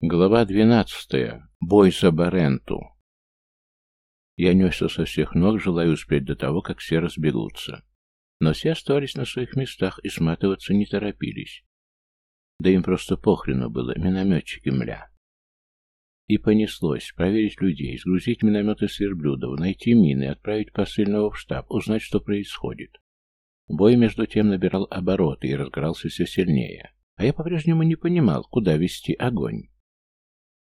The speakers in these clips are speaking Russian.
Глава двенадцатая. Бой за Баренту. Я несся со всех ног, желая успеть до того, как все разбегутся. Но все оставались на своих местах и сматываться не торопились. Да им просто похрену было, минометчики мля. И понеслось проверить людей, сгрузить минометы с верблюдов, найти мины, отправить посыльного в штаб, узнать, что происходит. Бой между тем набирал обороты и разгорался все сильнее, а я по-прежнему не понимал, куда вести огонь.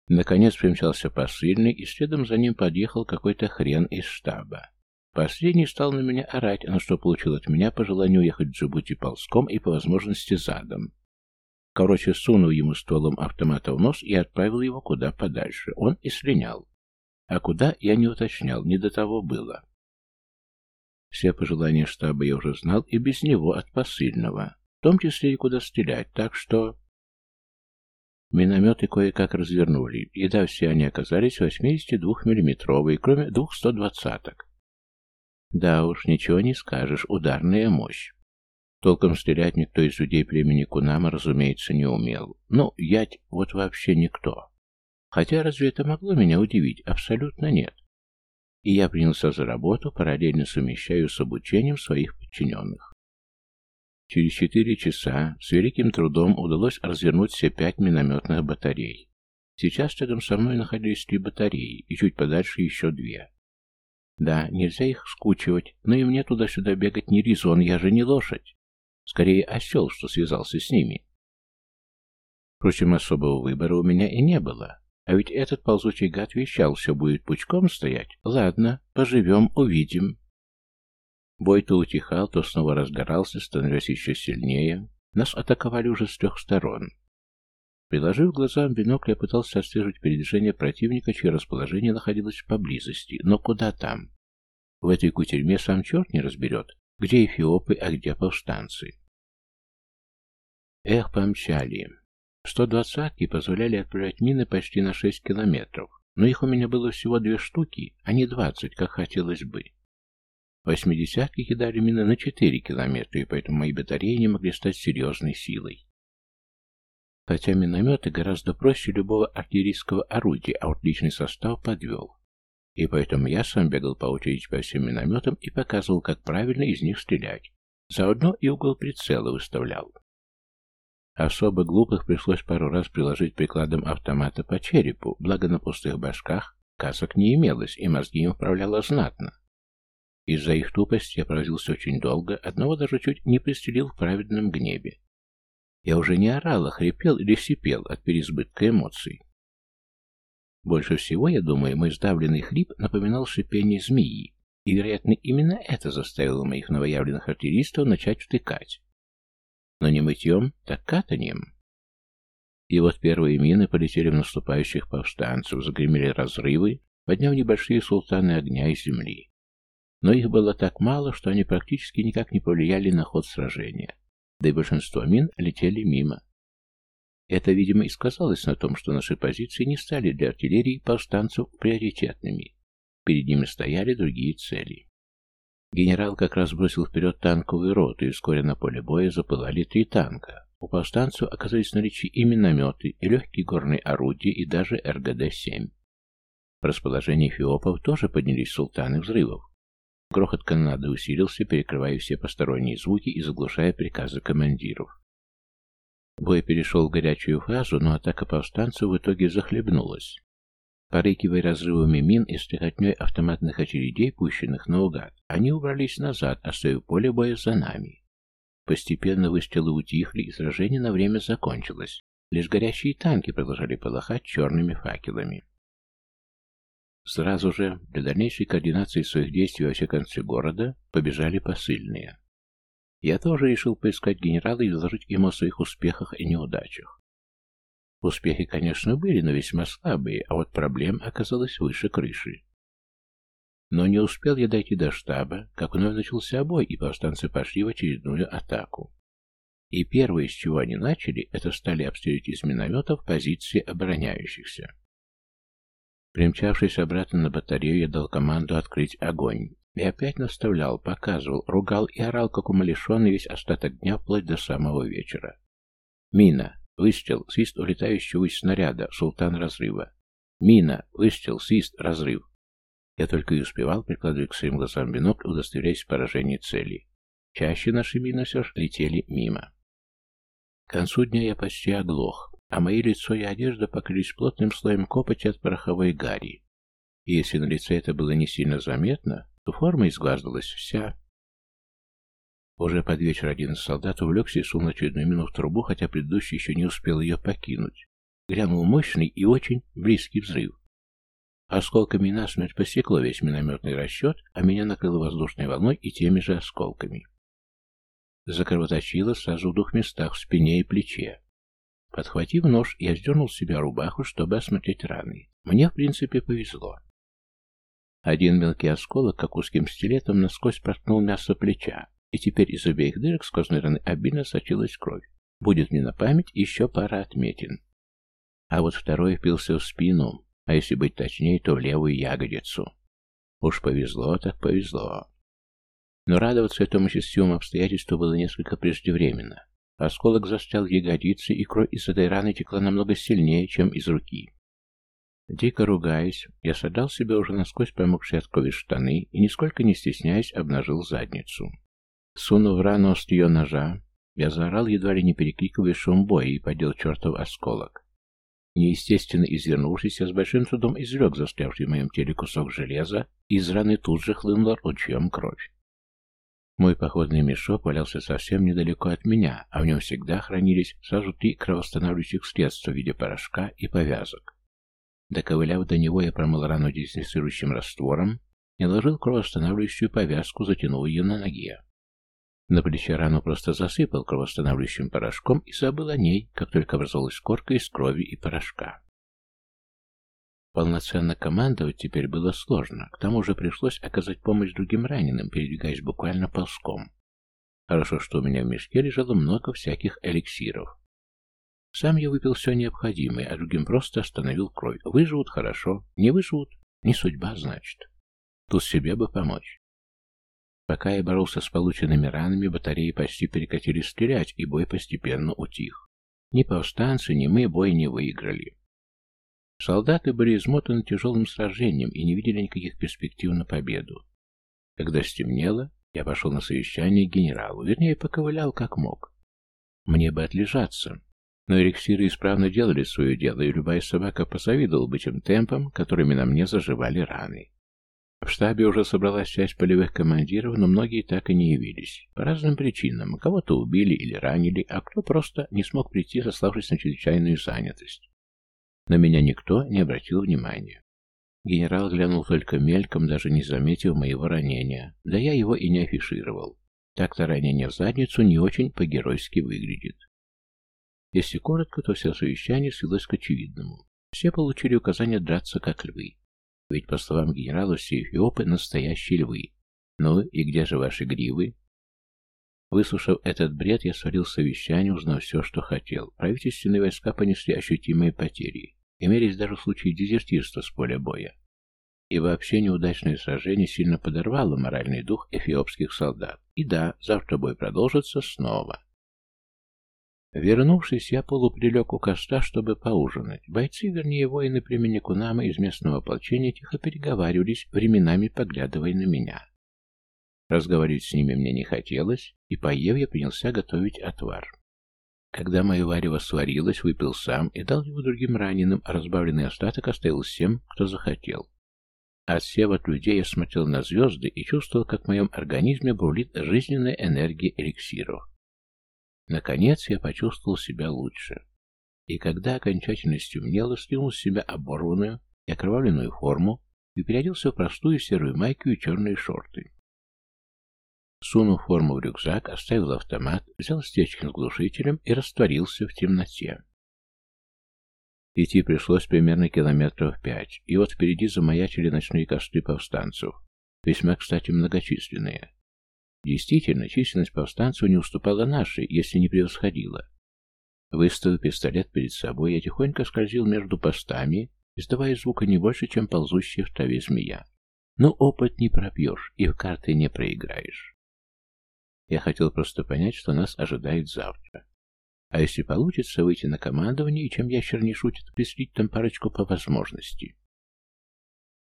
Наконец примчался посыльный, и следом за ним подъехал какой-то хрен из штаба. Последний стал на меня орать, на что получил от меня по желанию уехать в Джибути ползком и по возможности задом. Короче, сунул ему стволом автомата в нос и отправил его куда подальше. Он и слинял. А куда, я не уточнял, не до того было. Все пожелания штаба я уже знал и без него от посыльного, в том числе и куда стрелять, так что... Минометы кое-как развернули, и да, все они оказались 82-миллиметровые, кроме двух 120-ок. Да уж, ничего не скажешь, ударная мощь. Толком стрелять никто из людей племени Кунама, разумеется, не умел. Ну, ять вот вообще никто. Хотя разве это могло меня удивить? Абсолютно нет. И я принялся за работу, параллельно совмещаю с обучением своих подчиненных. Через четыре часа с великим трудом удалось развернуть все пять минометных батарей. Сейчас рядом со мной находились три батареи, и чуть подальше еще две. Да, нельзя их скучивать, но и мне туда-сюда бегать не резон, я же не лошадь. Скорее осел, что связался с ними. Впрочем, особого выбора у меня и не было. А ведь этот ползучий гад вещал, все будет пучком стоять. Ладно, поживем, увидим. Бой то утихал, то снова разгорался, становясь еще сильнее. Нас атаковали уже с трех сторон. Приложив глазам бинокль, я пытался отслеживать передвижение противника, чье расположение находилось поблизости. Но куда там? В этой кутерьме сам черт не разберет, где эфиопы, а где повстанцы. Эх, помчали. 120-ки позволяли отправлять мины почти на 6 километров, но их у меня было всего две штуки, а не 20, как хотелось бы. Восьмидесятки кидали мины на 4 километра, и поэтому мои батареи не могли стать серьезной силой. Хотя минометы гораздо проще любого артиллерийского орудия, а вот личный состав подвел. И поэтому я сам бегал по очереди по всем минометам и показывал, как правильно из них стрелять. Заодно и угол прицела выставлял. Особо глупых пришлось пару раз приложить прикладом автомата по черепу, благо на пустых башках касок не имелось, и мозги им вправляло знатно. Из-за их тупости я провозился очень долго, одного даже чуть не пристрелил в праведном гневе. Я уже не орал, а хрипел или сипел от переизбытка эмоций. Больше всего, я думаю, мой сдавленный хрип напоминал шипение змеи, и, вероятно, именно это заставило моих новоявленных артиллеристов начать втыкать. Но не мытьем, так катанием. И вот первые мины полетели в наступающих повстанцев, загремели разрывы, подняв небольшие султаны огня из земли но их было так мало, что они практически никак не повлияли на ход сражения, да и большинство мин летели мимо. Это, видимо, и сказалось на том, что наши позиции не стали для артиллерии повстанцев приоритетными. Перед ними стояли другие цели. Генерал как раз бросил вперед танковую роту, и вскоре на поле боя запылали три танка. У повстанцев оказались наличии и минометы, и легкие горные орудия, и даже РГД-7. В расположении фиопов тоже поднялись султаны взрывов. Грохот канонады усилился, перекрывая все посторонние звуки и заглушая приказы командиров. Бой перешел в горячую фазу, но атака повстанцев в итоге захлебнулась. Порыкивая разрывами мин и стрекотней автоматных очередей, пущенных наугад, они убрались назад, оставив поле боя за нами. Постепенно выстрелы утихли, и сражение на время закончилось. Лишь горячие танки продолжали полыхать черными факелами. Сразу же, для дальнейшей координации своих действий во все концы города, побежали посыльные. Я тоже решил поискать генерала и доложить ему о своих успехах и неудачах. Успехи, конечно, были, но весьма слабые, а вот проблем оказалось выше крыши. Но не успел я дойти до штаба, как вновь начался бой, и повстанцы пошли в очередную атаку. И первое, с чего они начали, это стали обстрелить из минометов позиции обороняющихся. Примчавшись обратно на батарею, я дал команду открыть огонь. И опять наставлял, показывал, ругал и орал, как умалишенный весь остаток дня, вплоть до самого вечера. Мина. Выстрел, свист улетающего из снаряда, султан разрыва. Мина, выстрел, свист, разрыв. Я только и успевал прикладывать к своим глазам бинокль, удостоверяясь в поражении цели. Чаще наши мины все же летели мимо. К концу дня я почти оглох, а мои лицо и одежда покрылись плотным слоем копоти от пороховой гари. И если на лице это было не сильно заметно, то форма изглаживалась вся. Уже под вечер один из солдат увлекся и сунул очередную мину в трубу, хотя предыдущий еще не успел ее покинуть. Грянул мощный и очень близкий взрыв. Осколками насмерть посекло весь минометный расчет, а меня накрыло воздушной волной и теми же осколками. Закровоточило сразу в двух местах, в спине и плече. Подхватив нож, я сдернул с себя рубаху, чтобы осмотреть раны. Мне, в принципе, повезло. Один мелкий осколок, как узким стилетом, насквозь проткнул мясо плеча, и теперь из обеих дырок сквозной раны обильно сочилась кровь. Будет мне на память еще пара отметин. А вот второй впился в спину, а если быть точнее, то в левую ягодицу. Уж повезло, так повезло. Но радоваться этому счастливому обстоятельству было несколько преждевременно. Осколок застрял в ягодице, и кровь из этой раны текла намного сильнее, чем из руки. Дико ругаясь, я содрал себе уже насквозь промокшие от крови штаны и, нисколько не стесняясь, обнажил задницу. Сунув рану острие ножа, я заорал, едва ли не перекрикивая шум боя, и подел чертов осколок. Неестественно извернувшись, я с большим трудом извлек застрявший в моем теле кусок железа, и из раны тут же хлынула ручьем кровь. Мой походный мешок валялся совсем недалеко от меня, а в нем всегда хранились сразу три кровоостанавливающих средства в виде порошка и повязок. Доковыляв до него, я промыл рану дезинфицирующим раствором и наложил кровоостанавливающую повязку, затянув ее на ноге. На плече рану просто засыпал кровоостанавливающим порошком и забыл о ней, как только образовалась корка из крови и порошка. Полноценно командовать теперь было сложно, к тому же пришлось оказать помощь другим раненым, передвигаясь буквально ползком. Хорошо, что у меня в мешке лежало много всяких эликсиров. Сам я выпил все необходимое, а другим просто остановил кровь. Выживут хорошо, не выживут, не судьба, значит. Тут себе бы помочь. Пока я боролся с полученными ранами, батареи почти перекатили стрелять, и бой постепенно утих. Ни повстанцы, ни мы бой не выиграли. Солдаты были измотаны тяжелым сражением и не видели никаких перспектив на победу. Когда стемнело, я пошел на совещание к генералу, вернее, поковылял как мог. Мне бы отлежаться, но эликсиры исправно делали свое дело, и любая собака позавидовала бы тем темпом, которыми на мне заживали раны. В штабе уже собралась часть полевых командиров, но многие так и не явились. По разным причинам. Кого-то убили или ранили, а кто просто не смог прийти, сославшись на чрезвычайную занятость. На меня никто не обратил внимания. Генерал глянул только мельком, даже не заметив моего ранения. Да я его и не афишировал. Так-то ранение в задницу не очень по-геройски выглядит. Если коротко, то все совещание свелось к очевидному. Все получили указание драться как львы. Ведь, по словам генерала, все эфиопы — настоящие львы. Ну и где же ваши гривы? Выслушав этот бред, я свалил совещание, узнав все, что хотел. Правительственные войска понесли ощутимые потери. Имелись даже случаи дезертирства с поля боя. И вообще неудачное сражение сильно подорвало моральный дух эфиопских солдат. И да, завтра бой продолжится снова. Вернувшись, я полуприлег у костра, чтобы поужинать. Бойцы, вернее, воины племени Кунама из местного ополчения тихо переговаривались, временами поглядывая на меня. Разговаривать с ними мне не хотелось, и, поев, я принялся готовить отвар. Когда мое варево сварилось, выпил сам и дал его другим раненым, а разбавленный остаток оставил всем, кто захотел. Отсев от людей, я смотрел на звезды и чувствовал, как в моем организме бурлит жизненная энергия эликсиров. Наконец я почувствовал себя лучше. И когда окончательно стемнело, скинул с себя оборванную и окровавленную форму и переоделся в простую серую майку и черные шорты. Сунув форму в рюкзак, оставил автомат, взял стечки с глушителем и растворился в темноте. Идти пришлось примерно километров пять, и вот впереди замаячили ночные косты повстанцев, весьма, кстати, многочисленные. Действительно, численность повстанцев не уступала нашей, если не превосходила. Выставив пистолет перед собой, я тихонько скользил между постами, издавая звука не больше, чем ползущая в траве змея. Но опыт не пропьешь и в карты не проиграешь. Я хотел просто понять, что нас ожидает завтра. А если получится выйти на командование, и чем ящер не шутит, прислить там парочку по возможности.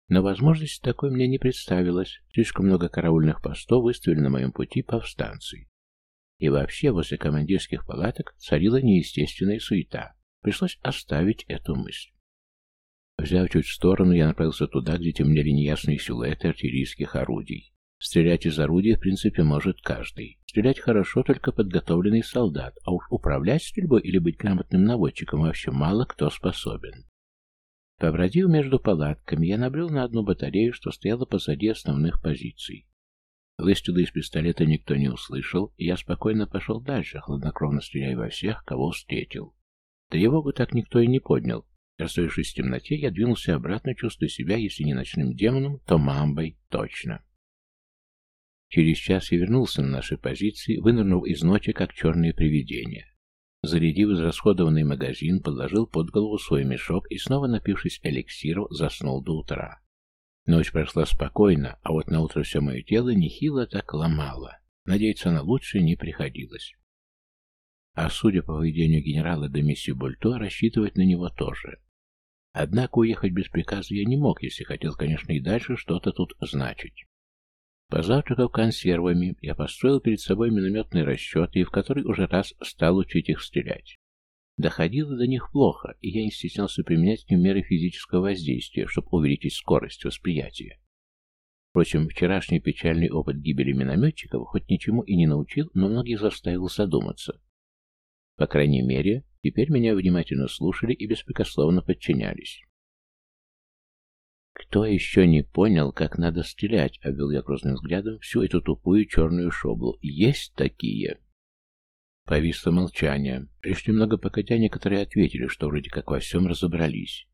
Но возможности такой мне не представилось. Слишком много караульных постов выставили на моем пути повстанцы. И вообще, возле командирских палаток царила неестественная суета. Пришлось оставить эту мысль. Взяв чуть в сторону, я направился туда, где темнели неясные силуэты артиллерийских орудий. Стрелять из орудия, в принципе, может каждый. Стрелять хорошо только подготовленный солдат, а уж управлять стрельбой или быть грамотным наводчиком вообще мало кто способен. Побродив между палатками, я набрел на одну батарею, что стояла позади основных позиций. Выстрелы из пистолета никто не услышал, и я спокойно пошел дальше, хладнокровно стреляя во всех, кого встретил. Тревогу так никто и не поднял. Расстроившись в темноте, я двинулся обратно, чувствуя себя, если не ночным демоном, то мамбой точно. Через час я вернулся на наши позиции, вынырнув из ночи, как черное привидение. Зарядив израсходованный магазин, подложил под голову свой мешок и, снова напившись эликсиру, заснул до утра. Ночь прошла спокойно, а вот на утро все мое тело нехило так ломало. Надеяться на лучшее не приходилось. А судя по поведению генерала Демиси Бульто, рассчитывать на него тоже. Однако уехать без приказа я не мог, если хотел, конечно, и дальше что-то тут значить. Позавтракав консервами, я построил перед собой минометные расчеты и в который уже раз стал учить их стрелять. Доходило до них плохо, и я не стеснялся применять к ним меры физического воздействия, чтобы увеличить скорость восприятия. Впрочем, вчерашний печальный опыт гибели минометчиков хоть ничему и не научил, но многих заставил задуматься. По крайней мере, теперь меня внимательно слушали и беспрекословно подчинялись. «Кто еще не понял, как надо стрелять?» — обвел я грозным взглядом всю эту тупую черную шоблу. «Есть такие!» Повисло молчание. Лишь немного погодя, некоторые ответили, что вроде как во всем разобрались.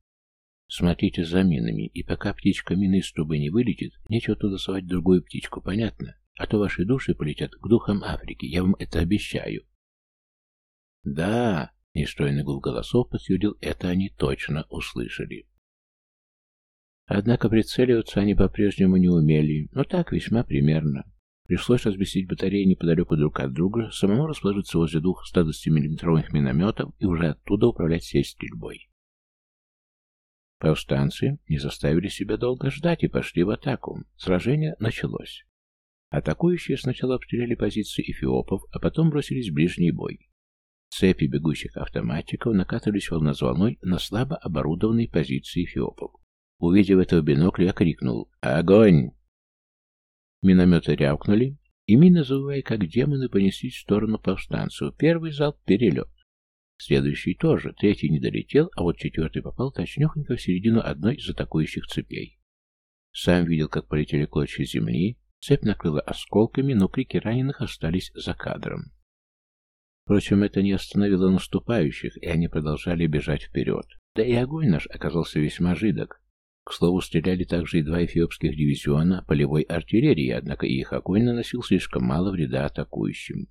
Смотрите за минами, и пока птичка мины из трубы не вылетит, нечего туда совать другую птичку, понятно? А то ваши души полетят к духам Африки, я вам это обещаю. Да, нестройный гул голосов подтвердил, это они точно услышали. Однако прицеливаться они по-прежнему не умели, но так весьма примерно. Пришлось разместить батареи неподалеку друг от друга, самому расположиться возле двух 120-мм минометов и уже оттуда управлять всей стрельбой. Повстанцы не заставили себя долго ждать и пошли в атаку. Сражение началось. Атакующие сначала обстреляли позиции эфиопов, а потом бросились в ближний бой. Цепи бегущих автоматиков накатывались волной на слабо оборудованной позиции эфиопов. Увидев это в бинокль, я крикнул «Огонь!». Минометы рявкнули, и мины, завывая как демоны, понеслись в сторону повстанцев. Первый залп — перелет. Следующий тоже, третий не долетел, а вот четвертый попал точнёхонько в середину одной из атакующих цепей. Сам видел, как полетели клочья земли, цепь накрыла осколками, но крики раненых остались за кадром. Впрочем, это не остановило наступающих, и они продолжали бежать вперед. Да и огонь наш оказался весьма жидок. К слову, стреляли также и два эфиопских дивизиона полевой артиллерии, однако их огонь наносил слишком мало вреда атакующим.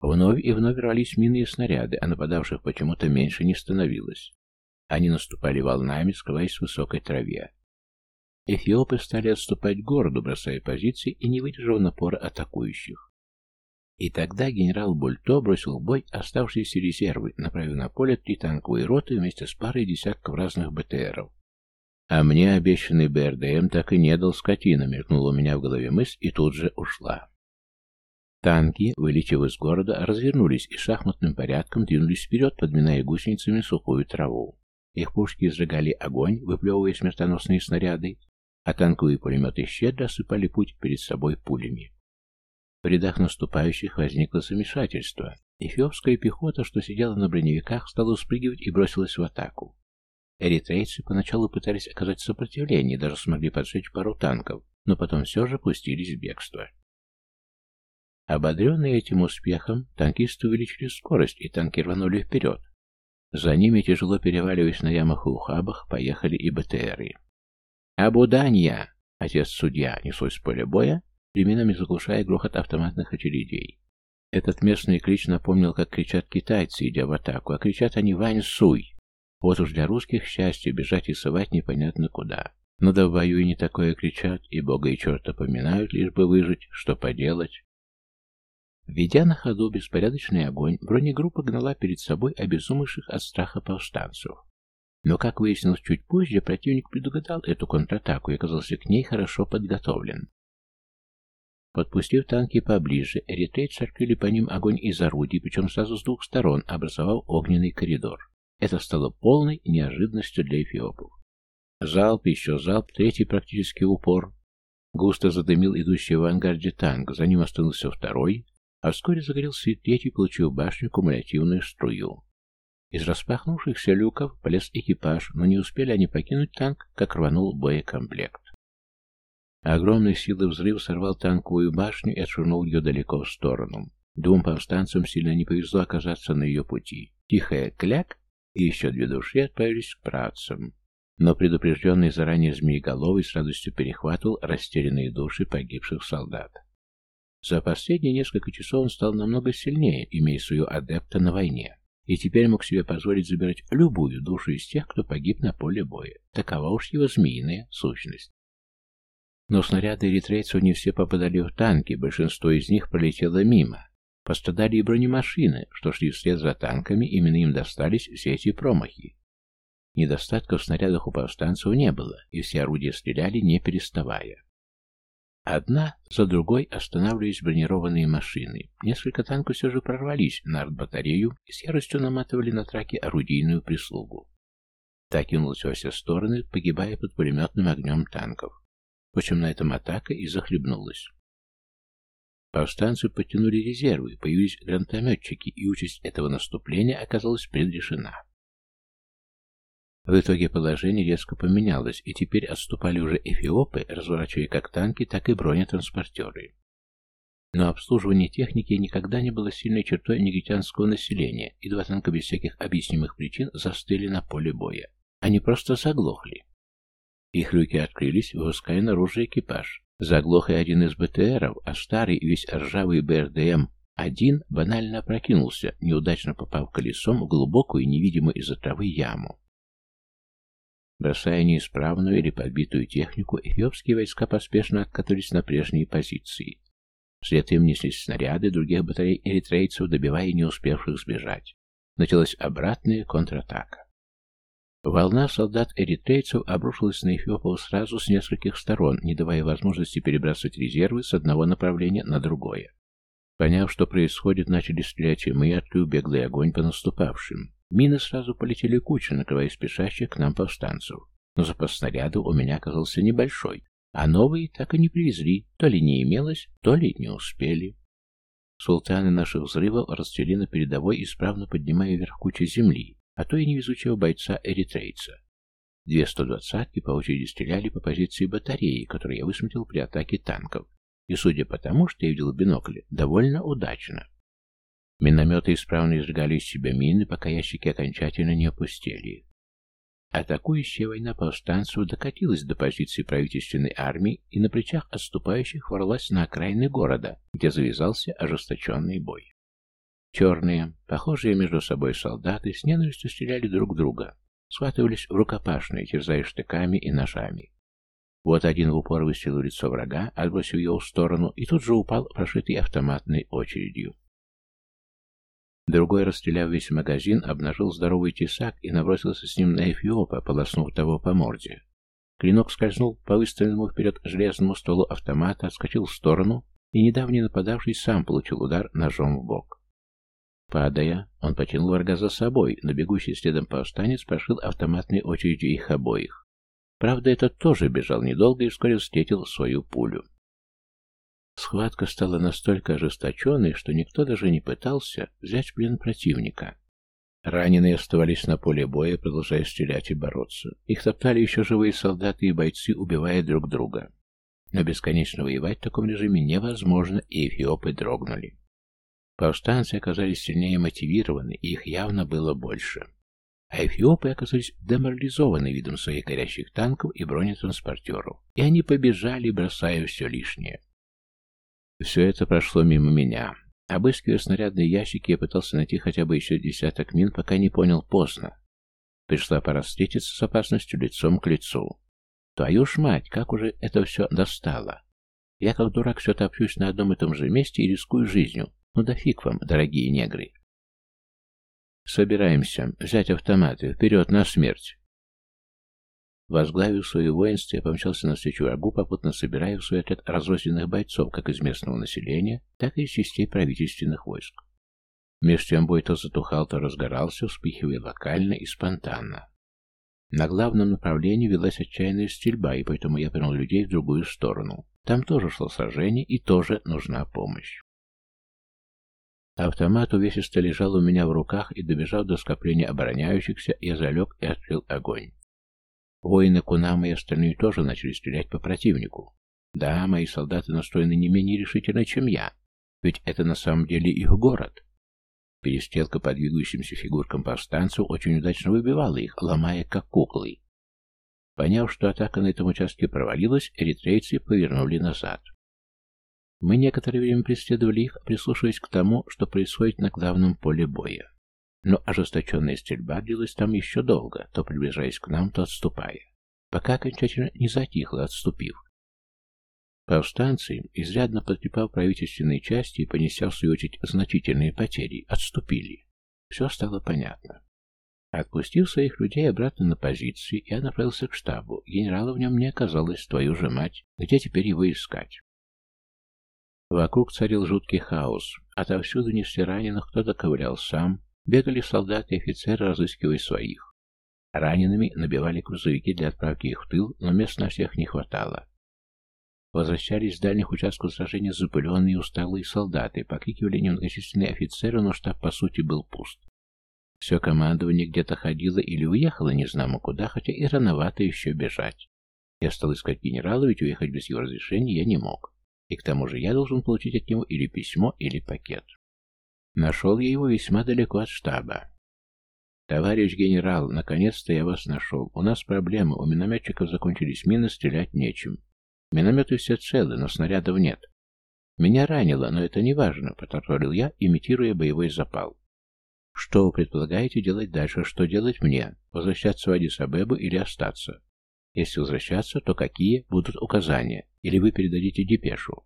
Вновь и вновь рвались мины и снаряды, а нападавших почему-то меньше не становилось. Они наступали волнами, скрываясь в высокой траве. Эфиопы стали отступать к городу, бросая позиции и не выдержав напора атакующих. И тогда генерал Бульто бросил в бой оставшиеся резервы, направив на поле три танковые роты вместе с парой десятков разных БТРов. А мне обещанный БРДМ так и не дал скотина, мелькнула у меня в голове мысль и тут же ушла. Танки, вылетев из города, развернулись и шахматным порядком двинулись вперед, подминая гусеницами сухую траву. Их пушки изрыгали огонь, выплевывая смертоносные снаряды, а танковые пулеметы щедро осыпали путь перед собой пулями. В рядах наступающих возникло замешательство. Эфиопская пехота, что сидела на броневиках, стала спрыгивать и бросилась в атаку. Эритрейцы поначалу пытались оказать сопротивление и даже смогли поджечь пару танков, но потом все же пустились в бегство. Ободренные этим успехом, танкисты увеличили скорость, и танки рванули вперед. За ними, тяжело переваливаясь на ямах и ухабах, поехали и БТРы. «Абуданья!» — отец-судья неслось с поля боя, временами заглушая грохот автоматных очередей. Этот местный клич напомнил, как кричат китайцы, идя в атаку, а кричат они «Вань Суй!» Вот уж для русских счастье бежать и совать непонятно куда. Но да в бою и не такое кричат, и бога и черта поминают, лишь бы выжить, что поделать. Ведя на ходу беспорядочный огонь, бронегруппа гнала перед собой обезумевших от страха повстанцев. Но, как выяснилось чуть позже, противник предугадал эту контратаку и оказался к ней хорошо подготовлен. Подпустив танки поближе, эритрейцы открыли по ним огонь из орудий, причем сразу с двух сторон, образовав огненный коридор. Это стало полной неожиданностью для эфиопов. Залп, еще залп, третий практически упор. Густо задымил идущий в авангарде танк, за ним остановился второй, а вскоре загорелся и третий, получив башню кумулятивную струю. Из распахнувшихся люков полез экипаж, но не успели они покинуть танк, как рванул боекомплект. Огромной силы взрыв сорвал танковую башню и отшвырнул ее далеко в сторону. Двум повстанцам сильно не повезло оказаться на ее пути. Тихая кляк, и еще две души отправились к працам. Но предупрежденный заранее Змееголовый с радостью перехватывал растерянные души погибших солдат. За последние несколько часов он стал намного сильнее, имея свою адепта на войне, и теперь мог себе позволить забирать любую душу из тех, кто погиб на поле боя. Такова уж его змеиная сущность. Но снаряды эритрейцев не все попадали в танки, большинство из них пролетело мимо. Пострадали и бронемашины, что шли вслед за танками, именно им достались все эти промахи. Недостатков в снарядах у повстанцев не было, и все орудия стреляли, не переставая. Одна за другой останавливались бронированные машины. Несколько танков все же прорвались на артбатарею и с яростью наматывали на траке орудийную прислугу. Так кинулась во все стороны, погибая под пулеметным огнем танков. Впрочем, на этом атака и захлебнулась. Повстанцы подтянули резервы, появились гранатометчики, и участь этого наступления оказалась предрешена. В итоге положение резко поменялось, и теперь отступали уже эфиопы, разворачивая как танки, так и бронетранспортеры. Но обслуживание техники никогда не было сильной чертой негритянского населения, и два танка без всяких объяснимых причин застыли на поле боя. Они просто заглохли. Их люки открылись, выпуская наружу экипаж. Заглох и один из БТРов, а старый весь ржавый БРДМ-1 банально опрокинулся, неудачно попав колесом в глубокую, невидимую из-за травы яму. Бросая неисправную или подбитую технику, эфиопские войска поспешно откатывались на прежние позиции. Вслед им неслись снаряды других батарей эритрейцев, добивая не успевших сбежать. Началась обратная контратака. Волна солдат-эритрейцев обрушилась на эфиопов сразу с нескольких сторон, не давая возможности перебрасывать резервы с одного направления на другое. Поняв, что происходит, начали стрелять и мы, открыв беглый огонь по наступавшим. Мины сразу полетели куча, накрывая спешащих к нам повстанцев. Но запас снарядов у меня оказался небольшой, а новые так и не привезли, то ли не имелось, то ли не успели. Султаны наших взрывов расцвели на передовой, исправно поднимая вверх кучу земли, а то и невезучего бойца-эритрейца. Две 120-ки по очереди стреляли по позиции батареи, которую я высмотрел при атаке танков, и, судя по тому, что я видел в бинокле, довольно удачно. Минометы исправно изрыгали из себя мины, пока ящики окончательно не опустели. Атакующая война повстанцев докатилась до позиции правительственной армии и на плечах отступающих ворвалась на окраины города, где завязался ожесточенный бой. Черные, похожие между собой солдаты, с ненавистью стреляли друг друга, схватывались в рукопашные, терзая штыками и ножами. Вот один в упор выстрелил лицо врага, отбросив его в сторону, и тут же упал, прошитый автоматной очередью. Другой, расстреляв весь магазин, обнажил здоровый тесак и набросился с ним на Эфиопа, полоснув того по морде. Клинок скользнул по выставленному вперед железному стволу автомата, отскочил в сторону, и недавний нападавший сам получил удар ножом в бок. Падая, он потянул врага за собой, но бегущий следом повстанец прошил автоматной очередью их обоих. Правда, этот тоже бежал недолго и вскоре встретил свою пулю. Схватка стала настолько ожесточенной, что никто даже не пытался взять плен противника. Раненые оставались на поле боя, продолжая стрелять и бороться. Их топтали еще живые солдаты и бойцы, убивая друг друга. Но бесконечно воевать в таком режиме невозможно, и эфиопы дрогнули. Повстанцы оказались сильнее мотивированы, и их явно было больше. А эфиопы оказались деморализованы видом своих горящих танков и бронетранспортеров, и они побежали, бросая все лишнее. Все это прошло мимо меня. Обыскивая снарядные ящики, я пытался найти хотя бы еще десяток мин, пока не понял поздно. Пришла пора встретиться с опасностью лицом к лицу. Твою ж мать, как уже это все достало! Я как дурак все топчусь на одном и том же месте и рискую жизнью, Ну да фиг вам, дорогие негры. Собираемся. Взять автоматы. Вперед, на смерть. Возглавив свое воинство, я помчался навстречу врагу, попутно собирая в свой отряд разрозненных бойцов, как из местного населения, так и из частей правительственных войск. Меж тем бой то затухал, то разгорался, вспыхивая локально и спонтанно. На главном направлении велась отчаянная стрельба, и поэтому я повернул людей в другую сторону. Там тоже шло сражение, и тоже нужна помощь. Автомат увесисто лежал у меня в руках, и, добежав до скопления обороняющихся, я залег и открыл огонь. Воины Кунама и остальные тоже начали стрелять по противнику. Да, мои солдаты настроены не менее решительно, чем я, ведь это на самом деле их город. Перестрелка по двигающимся фигуркам повстанцев очень удачно выбивала их, ломая как куклы. Поняв, что атака на этом участке провалилась, эритрейцы повернули назад. Мы некоторое время преследовали их, прислушиваясь к тому, что происходит на главном поле боя. Но ожесточенная стрельба длилась там еще долго, то приближаясь к нам, то отступая, пока окончательно не затихло, отступив. Повстанцы, изрядно потрепав правительственные части и понеся в свою очередь значительные потери, отступили. Все стало понятно. Отпустив своих людей обратно на позиции, я направился к штабу. Генерала в нем не оказалось, твою же мать. Где теперь его искать? Вокруг царил жуткий хаос. Отовсюду несли раненых, кто-то ковырял сам. Бегали солдаты и офицеры, разыскивая своих. Ранеными набивали грузовики для отправки их в тыл, но мест на всех не хватало. Возвращались с дальних участков сражения запыленные и усталые солдаты, покрикивали немногочисленные офицеры, но штаб по сути был пуст. Все командование где-то ходило или уехало незнамо куда, хотя и рановато еще бежать. Я стал искать генерала, ведь уехать без его разрешения я не мог. И к тому же я должен получить от него или письмо, или пакет. Нашел я его весьма далеко от штаба. «Товарищ генерал, наконец-то я вас нашел. У нас проблемы, у минометчиков закончились мины, стрелять нечем. Минометы все целы, но снарядов нет. Меня ранило, но это не важно», — протаторил я, имитируя боевой запал. «Что вы предполагаете делать дальше? Что делать мне? Возвращаться в Адис-Абебу или остаться? Если возвращаться, то какие будут указания? Или вы передадите депешу?»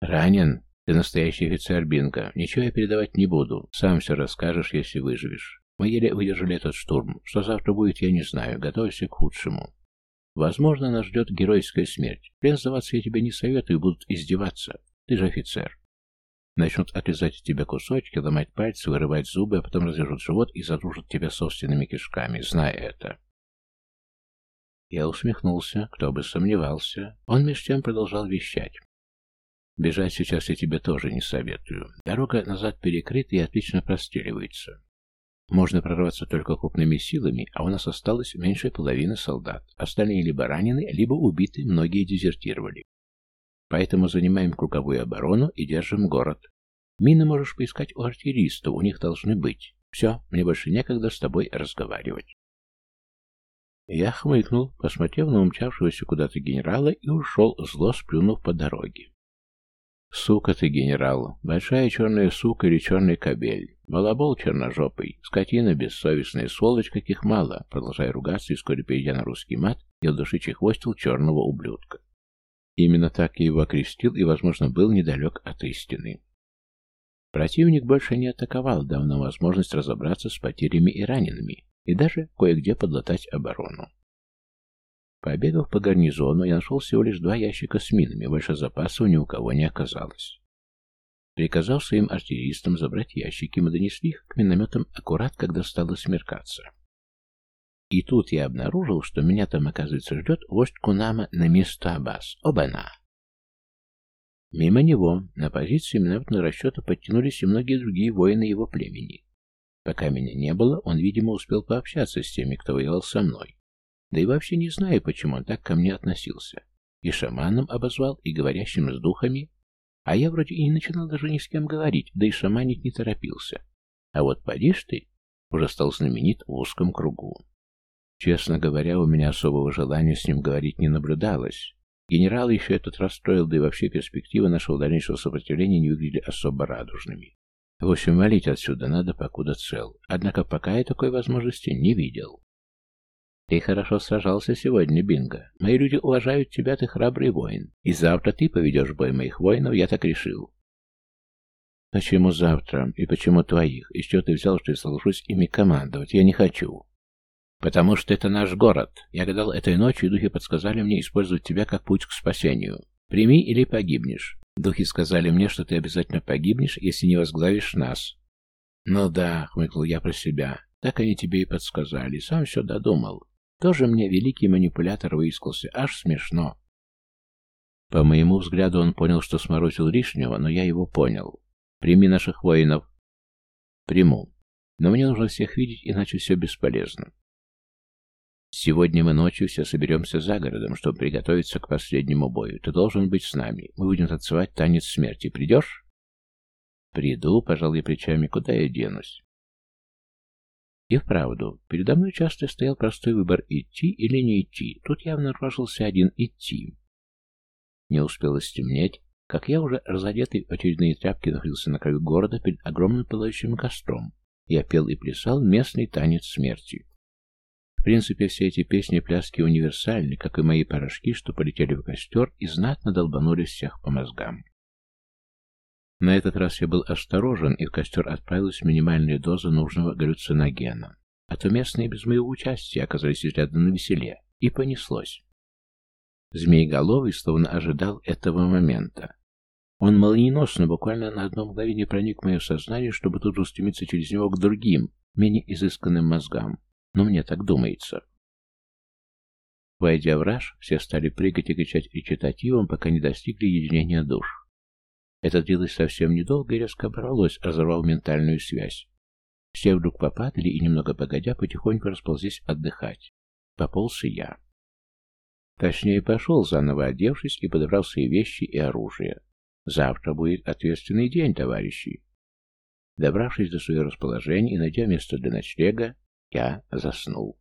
«Ранен? Ты настоящий офицер Бинга. Ничего я передавать не буду. Сам все расскажешь, если выживешь. Мы еле выдержали этот штурм. Что завтра будет, я не знаю. Готовься к худшему. Возможно, нас ждет геройская смерть. Плен сдаваться я тебе не советую, будут издеваться. Ты же офицер. Начнут отрезать от тебя кусочки, ломать пальцы, вырывать зубы, а потом разрежут живот и задружат тебя собственными кишками, зная это. Я усмехнулся, кто бы сомневался. Он меж тем продолжал вещать. Бежать сейчас я тебе тоже не советую. Дорога назад перекрыта и отлично простреливается. Можно прорваться только крупными силами, а у нас осталось меньше половины солдат. Остальные либо ранены, либо убиты, многие дезертировали. Поэтому занимаем круговую оборону и держим город. Мины можешь поискать у артиллеристов, у них должны быть. Все, мне больше некогда с тобой разговаривать. Я хмыкнул, посмотрев на умчавшегося куда-то генерала и ушел, зло сплюнув по дороге. Сука ты, генерал, большая черная сука или черный кобель, балабол черножопый, скотина бессовестная, сволочь каких мало, продолжая ругаться и вскоре перейдя на русский мат, я души чехвостил черного ублюдка. Именно так я его окрестил и, возможно, был недалек от истины. Противник больше не атаковал, дав нам возможность разобраться с потерями и ранеными, и даже кое-где подлатать оборону. Пообедав по гарнизону, я нашел всего лишь два ящика с минами, больше запасов ни у кого не оказалось. Приказав своим артиллеристам забрать ящики, мы донесли их к минометам аккурат, когда стало смеркаться. И тут я обнаружил, что меня там, оказывается, ждет вождь Кунама на место Аббас. Оба-на! Мимо него на позиции минометного расчета подтянулись и многие другие воины его племени. Пока меня не было, он, видимо, успел пообщаться с теми, кто воевал со мной. Да и вообще не знаю, почему он так ко мне относился. И шаманом обозвал, и говорящим с духами. А я вроде и не начинал даже ни с кем говорить, да и шаманить не торопился. А вот поди ты, уже стал знаменит в узком кругу. Честно говоря, у меня особого желания с ним говорить не наблюдалось. Генерал еще этот расстроил, да и вообще перспективы нашего дальнейшего сопротивления не выглядели особо радужными. В общем, валить отсюда надо, покуда цел. Однако пока я такой возможности не видел. Ты хорошо сражался сегодня, Бинго. Мои люди уважают тебя, ты храбрый воин. И завтра ты поведешь бой моих воинов, я так решил. Почему завтра? И почему твоих? И что ты взял, что я соглашусь ими командовать? Я не хочу. Потому что это наш город. Я гадал этой ночью, и духи подсказали мне использовать тебя как путь к спасению. Прими или погибнешь. Духи сказали мне, что ты обязательно погибнешь, если не возглавишь нас. Ну да, хмыкнул я про себя. Так они тебе и подсказали. Сам все додумал. Тоже мне великий манипулятор выискался. Аж смешно. По моему взгляду, он понял, что сморозил лишнего, но я его понял. Прими наших воинов. Приму. Но мне нужно всех видеть, иначе все бесполезно. Сегодня мы ночью все соберемся за городом, чтобы приготовиться к последнему бою. Ты должен быть с нами. Мы будем танцевать танец смерти. Придешь? Приду, пожалуй, плечами. Куда я денусь? И вправду, передо мной часто стоял простой выбор, идти или не идти. Тут явно рвался один идти. Не успело стемнеть, как я уже разодетый в очередные тряпки находился на краю города перед огромным пылающим костром. Я пел и плясал местный танец смерти. В принципе, все эти песни и пляски универсальны, как и мои порошки, что полетели в костер и знатно долбанули всех по мозгам. На этот раз я был осторожен, и в костер отправилась минимальная доза нужного галлюциногена. А то местные без моего участия оказались изрядно на веселе, и понеслось. Змееголовый словно ожидал этого момента. Он молниеносно, буквально на одно мгновение проник в мое сознание, чтобы тут же устремиться через него к другим, менее изысканным мозгам. Но мне так думается. Войдя в раж, все стали прыгать и кричать речитативом, пока не достигли единения душ. Это длилось совсем недолго и резко оборвалось, разорвав ментальную связь. Все вдруг попадали и, немного погодя, потихоньку расползлись отдыхать. Пополз и я. Точнее, пошел, заново одевшись, и подобрал свои вещи и оружие. Завтра будет ответственный день, товарищи. Добравшись до своего расположения и найдя место для ночлега, я заснул.